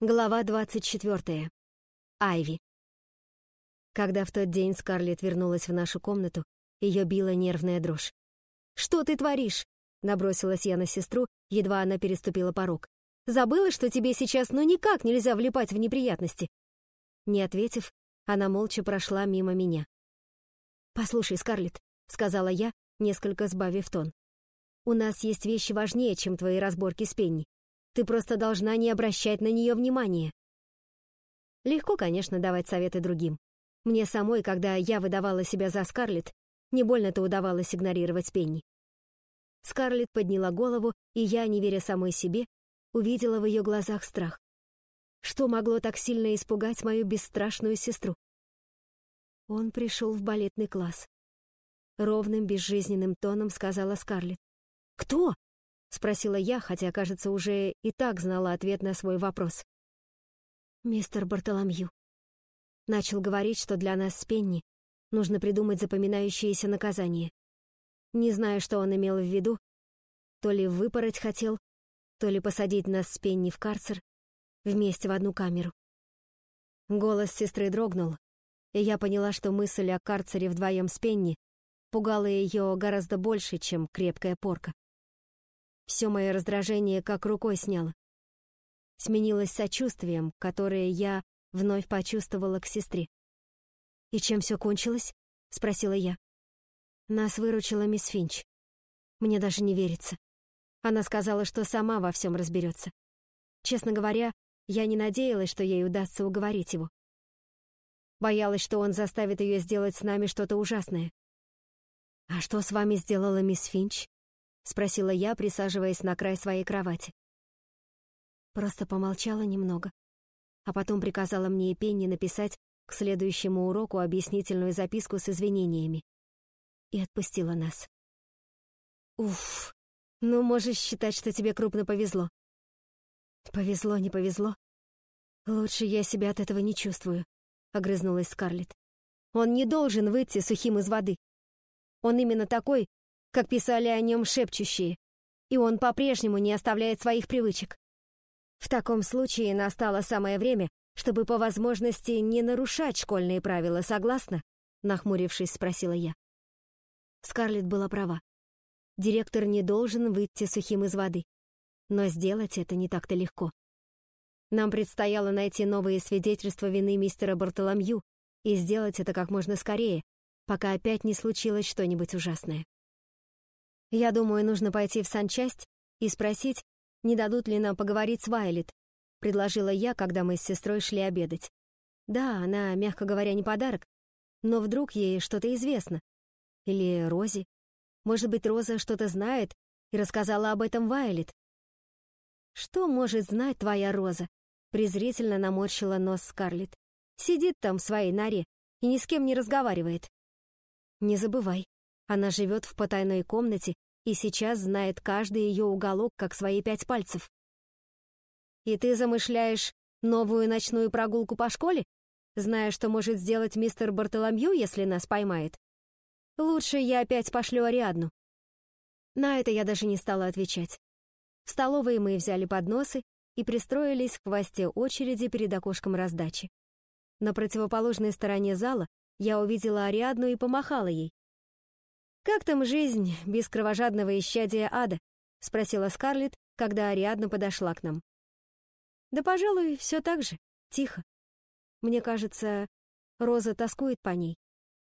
Глава 24. Айви. Когда в тот день Скарлетт вернулась в нашу комнату, ее била нервная дрожь. «Что ты творишь?» — набросилась я на сестру, едва она переступила порог. «Забыла, что тебе сейчас ну никак нельзя влипать в неприятности?» Не ответив, она молча прошла мимо меня. «Послушай, Скарлетт», — сказала я, несколько сбавив тон. «У нас есть вещи важнее, чем твои разборки с Пенни. Ты просто должна не обращать на нее внимания. Легко, конечно, давать советы другим. Мне самой, когда я выдавала себя за Скарлетт, не больно-то удавалось игнорировать Пенни. Скарлетт подняла голову, и я, не веря самой себе, увидела в ее глазах страх. Что могло так сильно испугать мою бесстрашную сестру? Он пришел в балетный класс. Ровным, безжизненным тоном сказала Скарлетт. «Кто?» — спросила я, хотя, кажется, уже и так знала ответ на свой вопрос. «Мистер Бартоломью». Начал говорить, что для нас с Пенни нужно придумать запоминающееся наказание. Не знаю, что он имел в виду, то ли выпороть хотел, то ли посадить нас с Пенни в карцер вместе в одну камеру. Голос сестры дрогнул, и я поняла, что мысль о карцере вдвоем с Пенни пугала ее гораздо больше, чем крепкая порка. Все мое раздражение как рукой сняло. Сменилось сочувствием, которое я вновь почувствовала к сестре. «И чем все кончилось?» — спросила я. Нас выручила мисс Финч. Мне даже не верится. Она сказала, что сама во всем разберется. Честно говоря, я не надеялась, что ей удастся уговорить его. Боялась, что он заставит ее сделать с нами что-то ужасное. «А что с вами сделала мисс Финч?» — спросила я, присаживаясь на край своей кровати. Просто помолчала немного, а потом приказала мне и Пенни написать к следующему уроку объяснительную записку с извинениями. И отпустила нас. Уф, ну можешь считать, что тебе крупно повезло. Повезло, не повезло. Лучше я себя от этого не чувствую, огрызнулась Скарлетт. Он не должен выйти сухим из воды. Он именно такой, как писали о нем шепчущие, и он по-прежнему не оставляет своих привычек. В таком случае настало самое время, чтобы по возможности не нарушать школьные правила, согласна? Нахмурившись, спросила я. Скарлетт была права. Директор не должен выйти сухим из воды. Но сделать это не так-то легко. Нам предстояло найти новые свидетельства вины мистера Бартоломью и сделать это как можно скорее, пока опять не случилось что-нибудь ужасное. Я думаю, нужно пойти в санчасть и спросить, не дадут ли нам поговорить с Вайлет, предложила я, когда мы с сестрой шли обедать. Да, она, мягко говоря, не подарок, но вдруг ей что-то известно. Или Рози. Может быть, Роза что-то знает и рассказала об этом Вайлет. Что может знать твоя Роза? презрительно наморщила нос Скарлетт. Сидит там в своей норе и ни с кем не разговаривает. Не забывай, она живет в потайной комнате и сейчас знает каждый ее уголок, как свои пять пальцев. И ты замышляешь новую ночную прогулку по школе, зная, что может сделать мистер Бартоломью, если нас поймает? Лучше я опять пошлю Ариадну. На это я даже не стала отвечать. В столовой мы взяли подносы и пристроились в хвосте очереди перед окошком раздачи. На противоположной стороне зала я увидела Ариадну и помахала ей. «Как там жизнь без кровожадного исчадия ада?» — спросила Скарлетт, когда Ариадна подошла к нам. «Да, пожалуй, все так же, тихо. Мне кажется, Роза тоскует по ней».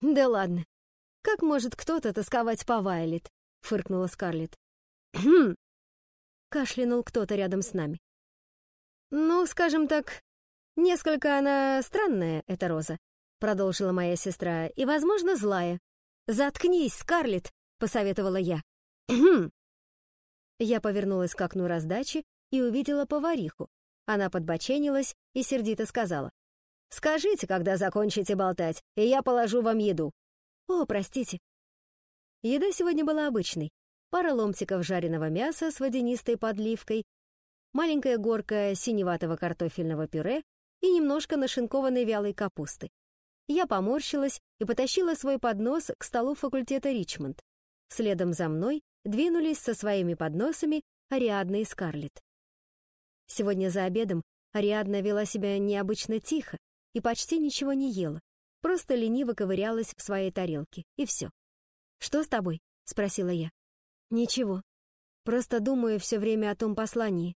«Да ладно. Как может кто-то тосковать по Вайлет?» — фыркнула Скарлетт. «Хм!» — кашлянул кто-то рядом с нами. «Ну, скажем так, несколько она странная, эта Роза», — продолжила моя сестра, — «и, возможно, злая. «Заткнись, Скарлетт!» — посоветовала я. Я повернулась к окну раздачи и увидела повариху. Она подбоченилась и сердито сказала. «Скажите, когда закончите болтать, и я положу вам еду». «О, простите». Еда сегодня была обычной. Пара ломтиков жареного мяса с водянистой подливкой, маленькая горка синеватого картофельного пюре и немножко нашинкованной вялой капусты. Я поморщилась и потащила свой поднос к столу факультета Ричмонд. Следом за мной двинулись со своими подносами Ариадна и Скарлетт. Сегодня за обедом Ариадна вела себя необычно тихо и почти ничего не ела, просто лениво ковырялась в своей тарелке, и все. «Что с тобой?» — спросила я. «Ничего. Просто думаю все время о том послании».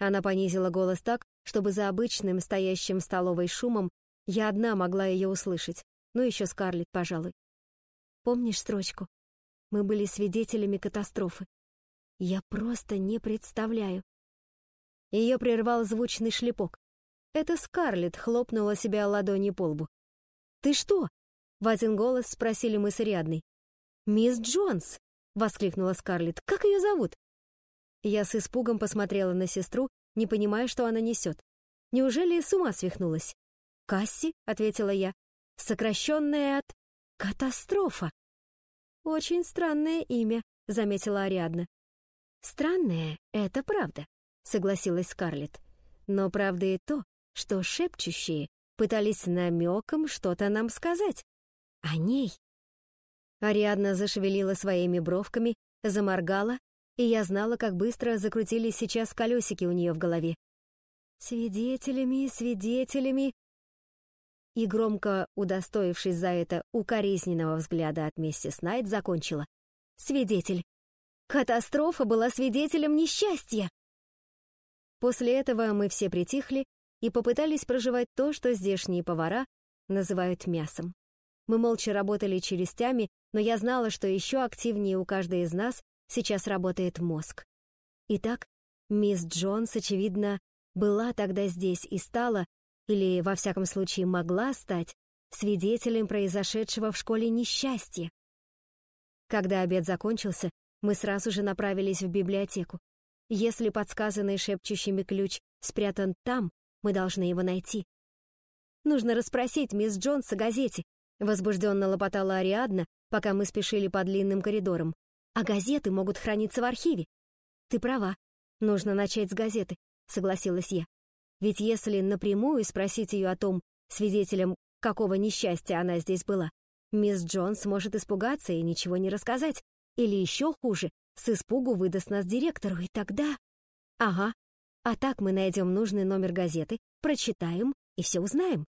Она понизила голос так, чтобы за обычным, стоящим столовой шумом, я одна могла ее услышать. Ну, еще Скарлетт, пожалуй. Помнишь строчку? Мы были свидетелями катастрофы. Я просто не представляю. Ее прервал звучный шлепок. Это Скарлетт хлопнула себя ладонью по лбу. «Ты что?» — в один голос спросили мы с Ариадной. «Мисс Джонс!» — воскликнула Скарлетт. «Как ее зовут?» Я с испугом посмотрела на сестру, не понимая, что она несет. Неужели с ума свихнулась? «Касси», — ответила я, — сокращенная от «катастрофа». «Очень странное имя», — заметила Ариадна. «Странное — это правда», — согласилась Скарлетт. «Но правда и то, что шепчущие пытались намеком что-то нам сказать. О ней». Ариадна зашевелила своими бровками, заморгала, и я знала, как быстро закрутились сейчас колесики у нее в голове. «Свидетелями, свидетелями!» И громко, удостоившись за это укоризненного взгляда от миссис Найт, закончила. «Свидетель! Катастрофа была свидетелем несчастья!» После этого мы все притихли и попытались проживать то, что здешние повара называют мясом. Мы молча работали челюстями, но я знала, что еще активнее у каждой из нас сейчас работает мозг. Итак, мисс Джонс, очевидно, была тогда здесь и стала, или, во всяком случае, могла стать, свидетелем произошедшего в школе несчастья. Когда обед закончился, мы сразу же направились в библиотеку. Если подсказанный шепчущими ключ спрятан там, мы должны его найти. Нужно расспросить мисс Джонс о газете, Возбужденно лопотала Ариадна, пока мы спешили по длинным коридорам. А газеты могут храниться в архиве. Ты права. Нужно начать с газеты, согласилась я. Ведь если напрямую спросить ее о том, свидетелем какого несчастья она здесь была, мисс Джонс может испугаться и ничего не рассказать. Или еще хуже, с испугу выдаст нас директору, и тогда... Ага. А так мы найдем нужный номер газеты, прочитаем и все узнаем.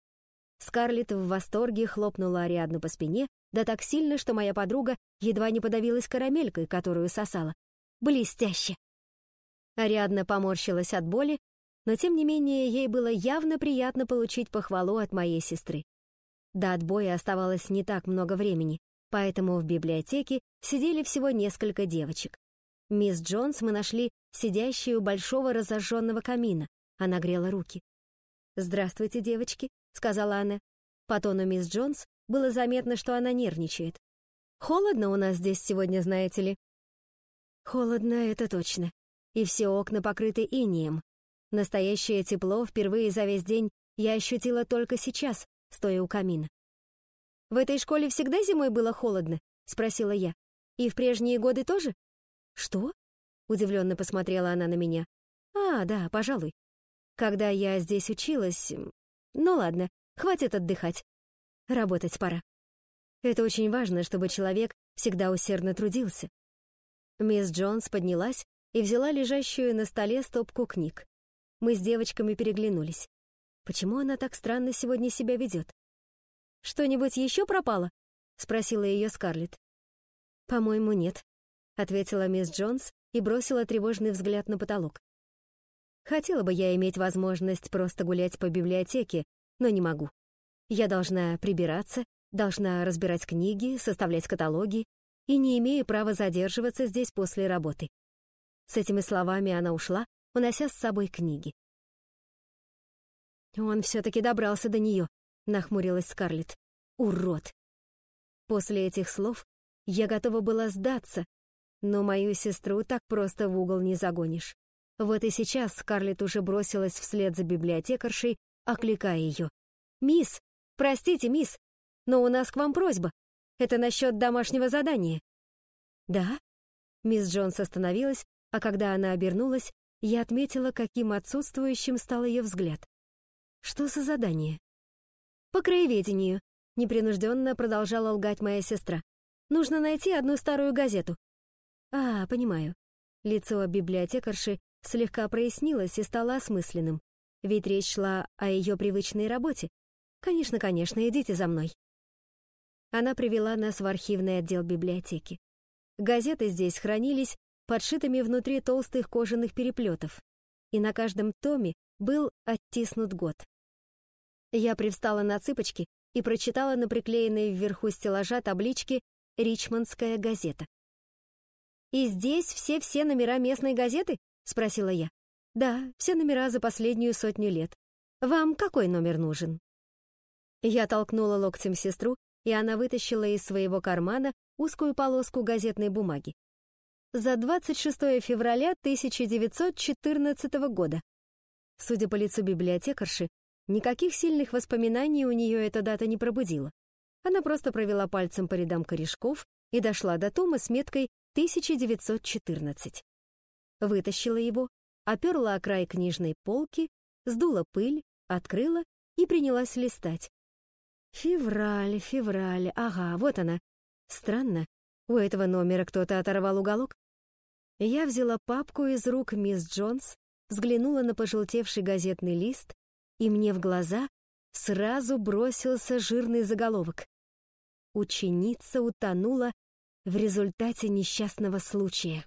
Скарлетт в восторге хлопнула Ариадну по спине, да так сильно, что моя подруга едва не подавилась карамелькой, которую сосала. Блестяще! Ариадна поморщилась от боли, но тем не менее ей было явно приятно получить похвалу от моей сестры. До отбоя оставалось не так много времени, поэтому в библиотеке сидели всего несколько девочек. Мисс Джонс мы нашли сидящей у большого разожженного камина. Она грела руки. «Здравствуйте, девочки», — сказала она. По тону мисс Джонс было заметно, что она нервничает. «Холодно у нас здесь сегодня, знаете ли?» «Холодно, это точно. И все окна покрыты инеем. Настоящее тепло впервые за весь день я ощутила только сейчас, стоя у камина. «В этой школе всегда зимой было холодно?» — спросила я. «И в прежние годы тоже?» «Что?» — удивленно посмотрела она на меня. «А, да, пожалуй. Когда я здесь училась, ну ладно, хватит отдыхать. Работать пора. Это очень важно, чтобы человек всегда усердно трудился. Мисс Джонс поднялась и взяла лежащую на столе стопку книг. Мы с девочками переглянулись. Почему она так странно сегодня себя ведет? «Что-нибудь еще пропало?» — спросила ее Скарлетт. «По-моему, нет», — ответила мисс Джонс и бросила тревожный взгляд на потолок. Хотела бы я иметь возможность просто гулять по библиотеке, но не могу. Я должна прибираться, должна разбирать книги, составлять каталоги и не имею права задерживаться здесь после работы. С этими словами она ушла, унося с собой книги. «Он все-таки добрался до нее», — нахмурилась Скарлетт. «Урод!» После этих слов я готова была сдаться, но мою сестру так просто в угол не загонишь. Вот и сейчас Скарлетт уже бросилась вслед за библиотекаршей, окликая ее. «Мисс! Простите, мисс, но у нас к вам просьба. Это насчет домашнего задания». «Да?» Мисс Джонс остановилась, а когда она обернулась, я отметила, каким отсутствующим стал ее взгляд. «Что за задание?» «По краеведению», — непринужденно продолжала лгать моя сестра. «Нужно найти одну старую газету». «А, понимаю». Лицо библиотекарши слегка прояснилось и стало осмысленным. ведь речь шла о ее привычной работе. «Конечно, конечно, идите за мной». Она привела нас в архивный отдел библиотеки. Газеты здесь хранились подшитыми внутри толстых кожаных переплетов, и на каждом томе был оттиснут год. Я привстала на цыпочки и прочитала на приклеенной вверху стеллажа таблички «Ричмондская газета». «И здесь все-все номера местной газеты?» — спросила я. «Да, все номера за последнюю сотню лет. Вам какой номер нужен?» Я толкнула локтем сестру, и она вытащила из своего кармана узкую полоску газетной бумаги. За 26 февраля 1914 года. Судя по лицу библиотекарши, никаких сильных воспоминаний у нее эта дата не пробудила. Она просто провела пальцем по рядам корешков и дошла до тома с меткой 1914. Вытащила его, оперла о край книжной полки, сдула пыль, открыла и принялась листать. Февраль, февраль, ага, вот она. Странно, у этого номера кто-то оторвал уголок. Я взяла папку из рук мисс Джонс, взглянула на пожелтевший газетный лист, и мне в глаза сразу бросился жирный заголовок. Ученица утонула в результате несчастного случая.